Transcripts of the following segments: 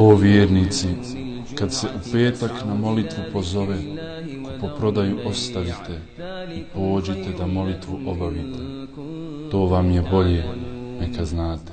O vjernici, kad se u petak na molitvu pozove, po prodaju ostavite i pođite da molitvu obavite. To vam je bolje, neka znate.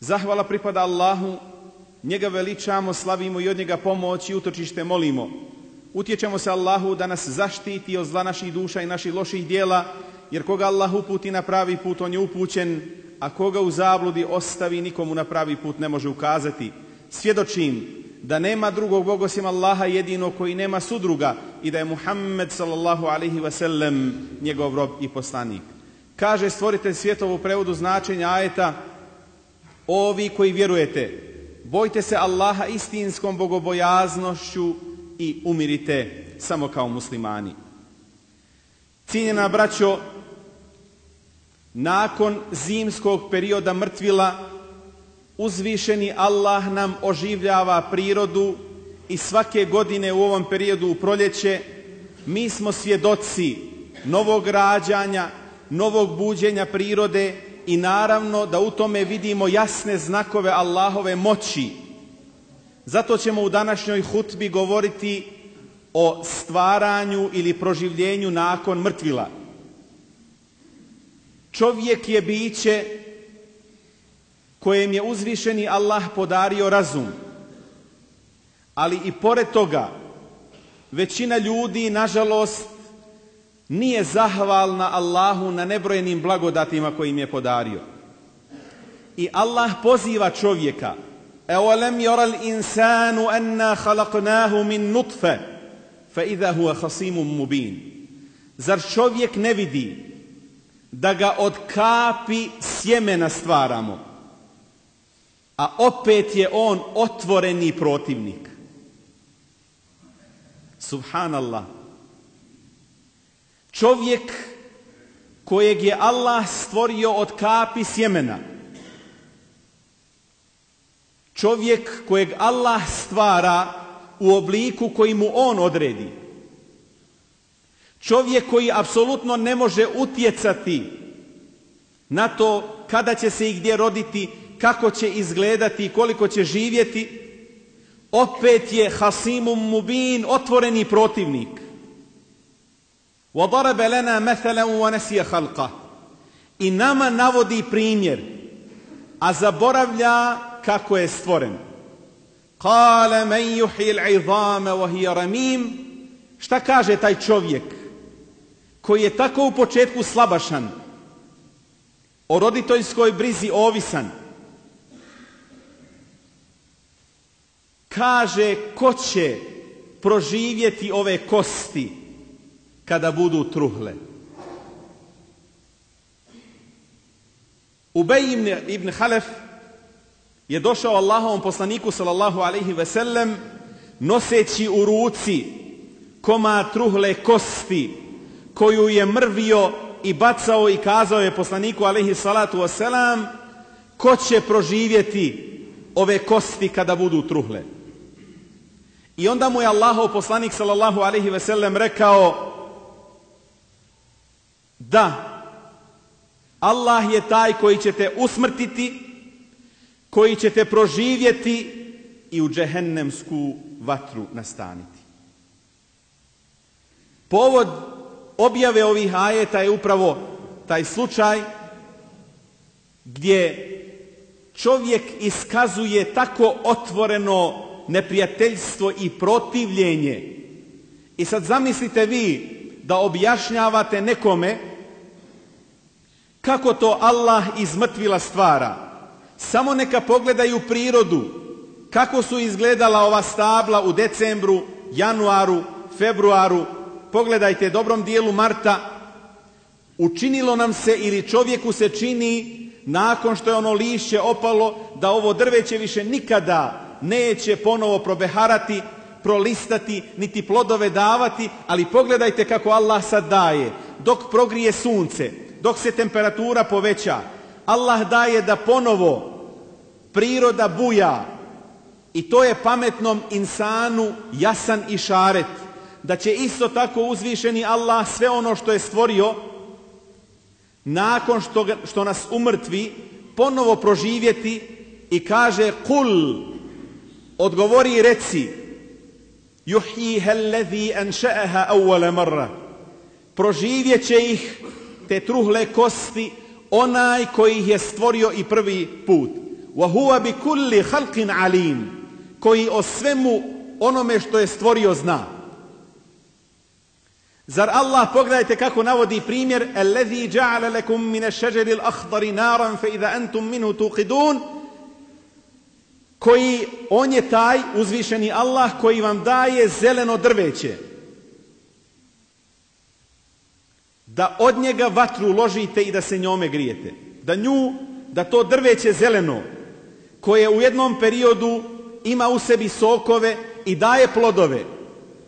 Zahvala pripada Allahu, njega veličamo, slavimo i od njega pomoć i utočište molimo. Utječemo se Allahu da nas zaštiti od zla naših duša i naših loših dijela, jer koga Allah uputi na pravi put, on je upućen, a koga u zabludi ostavi, nikomu na pravi put ne može ukazati. Svjedočim da nema drugog Boga osim Allaha jedino koji nema sudruga i da je Muhammed sallallahu alaihi wasallam njegov rob i poslanik. Kaže stvoritelj svjetov u prevodu značenja ajeta Ovi koji vjerujete, bojte se Allaha istinskom bogobojaznošću i umirite samo kao muslimani. Cijenjena braćo, nakon zimskog perioda mrtvila, uzvišeni Allah nam oživljava prirodu i svake godine u ovom periodu u proljeće mi smo svjedoci novog rađanja, novog buđenja prirode i naravno da u tome vidimo jasne znakove Allahove moći. Zato ćemo u današnjoj hutbi govoriti o stvaranju ili proživljenju nakon mrtvila. Čovjek je biće kojem je uzvišeni Allah podario razum. Ali i pored toga većina ljudi nažalost nije zahvalna Allahu na nebrojenim blagodatima koje im je podario. I Allah poziva čovjeka أَوَلَمْ يَرَ الْإِنسَانُ أَنَّا خَلَقْنَاهُ مِنْ نُطْفَ فَإِذَا هُوَ خَصِيمٌ مُبِينٌ Zar čovjek ne vidi da ga od kapi sjemena stvaramo, a opet je on otvoreni protivnik? Subhanallah. Čovjek kojeg je Allah stvorio od kapi sjemena. Čovjek kojeg Allah stvara u obliku koji mu on odredi. Čovjek koji apsolutno ne može utjecati na to kada će se i gdje roditi, kako će izgledati i koliko će živjeti, opet je hasimum mubin, otvoreni protivnik. وَضَرَبَ لَنَا مَثَلًا وَنَسِيَ خَلْقَهُ I nama navodi primjer, a zaboravlja kako je stvoren. قَالَ مَنْ يُحْيِ الْعِظَامَ وَهِيَ رَمِيمٌ Šta kaže taj čovjek koji je tako u početku slabašan, o roditeljskoj brizi ovisan, kaže ko će proživjeti ove kosti Kada budu truhle. Ubej ibn, ibn Halef je došao Allahovom poslaniku sallallahu alaihi ve sellem noseći u ruci koma truhle kosti koju je mrvio i bacao i kazao je poslaniku alaihi salatu wasalam ko će proživjeti ove kosti kada budu truhle. I onda mu je Allahov poslanik sallallahu alaihi ve sellem rekao da Allah je taj koji će te usmrtiti, koji će te proživjeti i u džehennemsku vatru nastaniti. Povod objave ovih ajeta je upravo taj slučaj gdje čovjek iskazuje tako otvoreno neprijateljstvo i protivljenje. I sad zamislite vi da objašnjavate nekome kako to Allah iz mrtvila stvara. Samo neka pogledaju prirodu, kako su izgledala ova stabla u decembru, januaru, februaru, pogledajte dobrom dijelu marta, učinilo nam se ili čovjeku se čini nakon što je ono lišće opalo da ovo drveće više nikada neće ponovo probeharati, prolistati, niti plodove davati, ali pogledajte kako Allah sad daje. Dok progrije sunce, dok se temperatura poveća, Allah daje da ponovo priroda buja. I to je pametnom insanu jasan i šaret da će isto tako uzvišeni Allah sve ono što je stvorio nakon što, što nas umrtvi ponovo proživjeti i kaže kul odgovori i reci juhiha alladhi anša'aha awwala marra proživjet će ih te truhle kosti onaj koji ih je stvorio i prvi put wa huwa bi kulli khalqin alim koji o svemu onome što je stvorio zna Zar Allah, pogledajte kako navodi primjer, الذي جعل لكم من الشجر الأخضر نارا فإذا أنتم منه توقدون koji on je taj uzvišeni Allah koji vam daje zeleno drveće da od njega vatru ložite i da se njome grijete da nju, da to drveće zeleno koje u jednom periodu ima u sebi sokove i daje plodove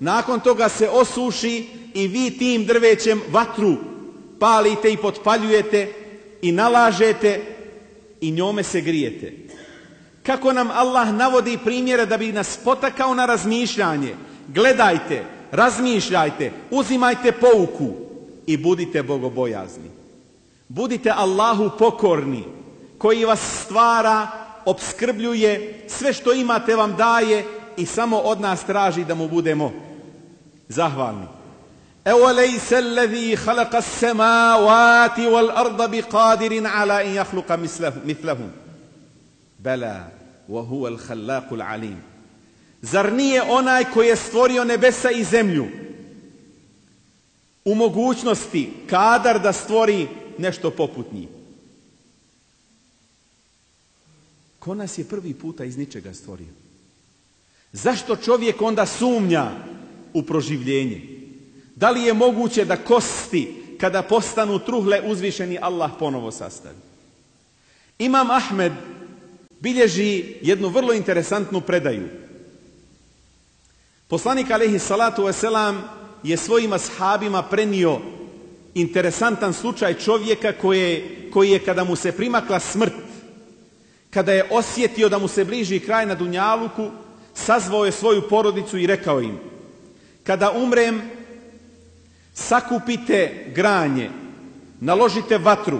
nakon toga se osuši i vi tim drvećem vatru palite i potpaljujete i nalažete i njome se grijete. Kako nam Allah navodi primjere da bi nas potakao na razmišljanje. Gledajte, razmišljajte, uzimajte pouku i budite bogobojazni. Budite Allahu pokorni koji vas stvara, obskrbljuje, sve što imate vam daje i samo od nas traži da mu budemo zahvalni. أوليس الذي خلق السماوات والأرض بقادر على أن يخلق مثله مثلهم بلى وهو الخلاق العليم Zar nije onaj koji je stvorio nebesa i zemlju u mogućnosti kadar da stvori nešto poput njih? Ko nas je prvi puta iz ničega stvorio? Zašto čovjek onda sumnja u proživljenje? Da li je moguće da kosti kada postanu truhle uzvišeni Allah ponovo sastavi? Imam Ahmed bilježi jednu vrlo interesantnu predaju. Poslanik alaihi salatu wasalam je svojim ashabima prenio interesantan slučaj čovjeka koje, koji je kada mu se primakla smrt, kada je osjetio da mu se bliži kraj na Dunjaluku, sazvao je svoju porodicu i rekao im, kada umrem, sakupite granje, naložite vatru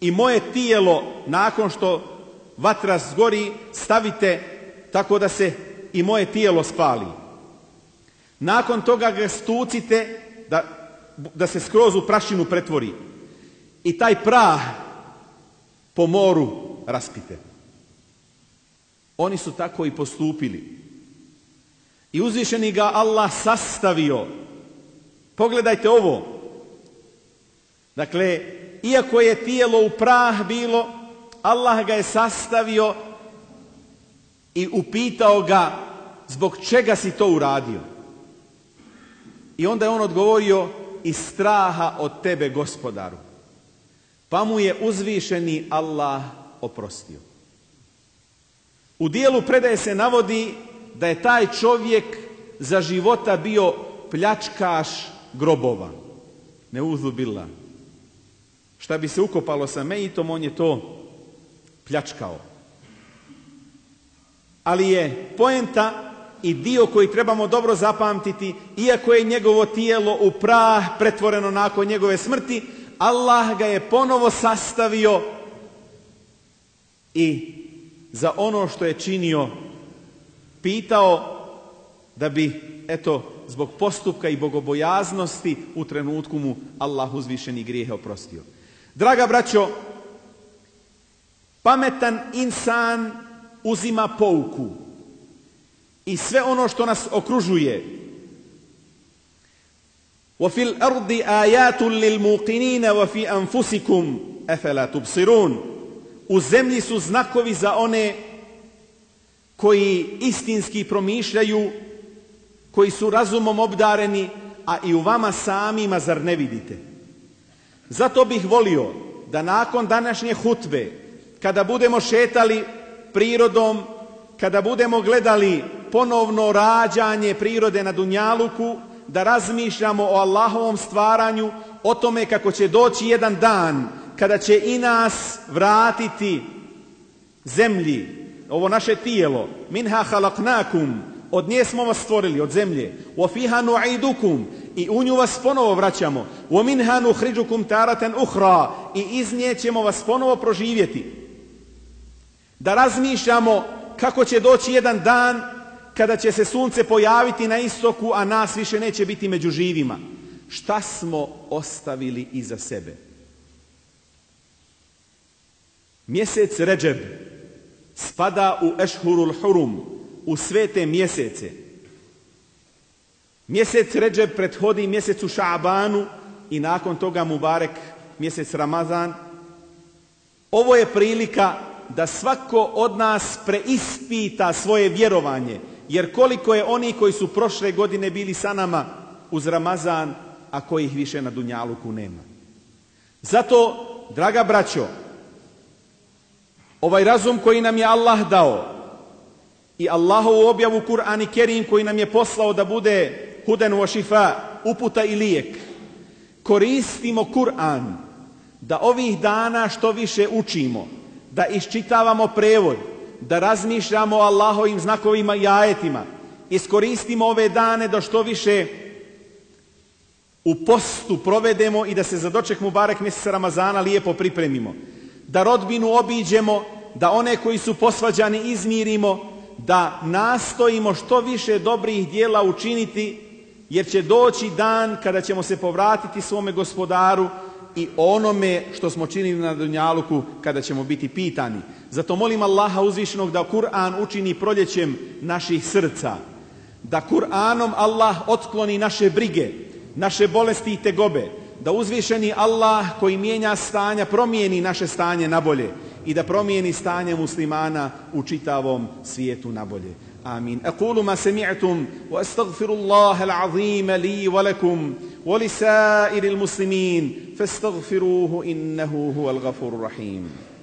i moje tijelo nakon što vatra zgori stavite tako da se i moje tijelo spali. Nakon toga ga stucite da, da se skroz u prašinu pretvori i taj prah po moru raspite. Oni su tako i postupili. I uzvišeni ga Allah sastavio Pogledajte ovo. Dakle, iako je tijelo u prah bilo, Allah ga je sastavio i upitao ga zbog čega si to uradio. I onda je on odgovorio iz straha od tebe gospodaru. pa mu je uzvišeni Allah oprostio. U dijelu predaje se navodi da je taj čovjek za života bio pljačkaš grobova. Ne uzubila. Šta bi se ukopalo sa mejitom, on je to pljačkao. Ali je poenta i dio koji trebamo dobro zapamtiti, iako je njegovo tijelo u prah pretvoreno nakon njegove smrti, Allah ga je ponovo sastavio i za ono što je činio pitao da bi, eto, zbog postupka i bogobojaznosti u trenutku mu Allah uzvišeni grijehe oprostio. Draga braćo, pametan insan uzima pouku i sve ono što nas okružuje. وفي الأرض آيات للموقنين وفي أنفسكم أفلا تبصرون U zemlji su znakovi za one koji istinski promišljaju, koji su razumom obdareni, a i u vama samima zar ne vidite? Zato bih volio da nakon današnje hutbe, kada budemo šetali prirodom, kada budemo gledali ponovno rađanje prirode na Dunjaluku, da razmišljamo o Allahovom stvaranju, o tome kako će doći jedan dan kada će i nas vratiti zemlji, ovo naše tijelo, minha halaknakum, od nje smo vas stvorili, od zemlje, wa fiha nu'idukum, i u nju vas ponovo vraćamo, wa minha nuhriđukum taraten uhra, i iz nje ćemo vas ponovo proživjeti. Da razmišljamo kako će doći jedan dan kada će se sunce pojaviti na istoku, a nas više neće biti među živima. Šta smo ostavili iza sebe? Mjesec Ređeb spada u Ešhurul Hurum, u svete mjesece. Mjesec Ređeb prethodi mjesecu Šabanu i nakon toga Mubarek mjesec Ramazan. Ovo je prilika da svako od nas preispita svoje vjerovanje, jer koliko je oni koji su prošle godine bili sa nama uz Ramazan, a kojih više na Dunjaluku nema. Zato, draga braćo, ovaj razum koji nam je Allah dao i Allahovu objavu Kur'an i Kerim koji nam je poslao da bude huden wa šifa, uputa i lijek, koristimo Kur'an da ovih dana što više učimo, da iščitavamo prevod, da razmišljamo o Allahovim znakovima i ajetima, iskoristimo ove dane da što više u postu provedemo i da se za doček Mubarek mjeseca Ramazana lijepo pripremimo. Da rodbinu obiđemo, da one koji su posvađani izmirimo, da nastojimo što više dobrih dijela učiniti, jer će doći dan kada ćemo se povratiti svome gospodaru i onome što smo činili na Dunjaluku kada ćemo biti pitani. Zato molim Allaha uzvišenog da Kur'an učini proljećem naših srca. Da Kur'anom Allah otkloni naše brige, naše bolesti i tegobe. Da uzvišeni Allah koji mijenja stanja promijeni naše stanje na bolje i da promijeni stanje muslimana u čitavom svijetu na bolje. آمين أقول ما سمعتم وأستغفر الله العظيم لي ولكم ولسائر المسلمين فاستغفروه إنه هو الغفور الرحيم.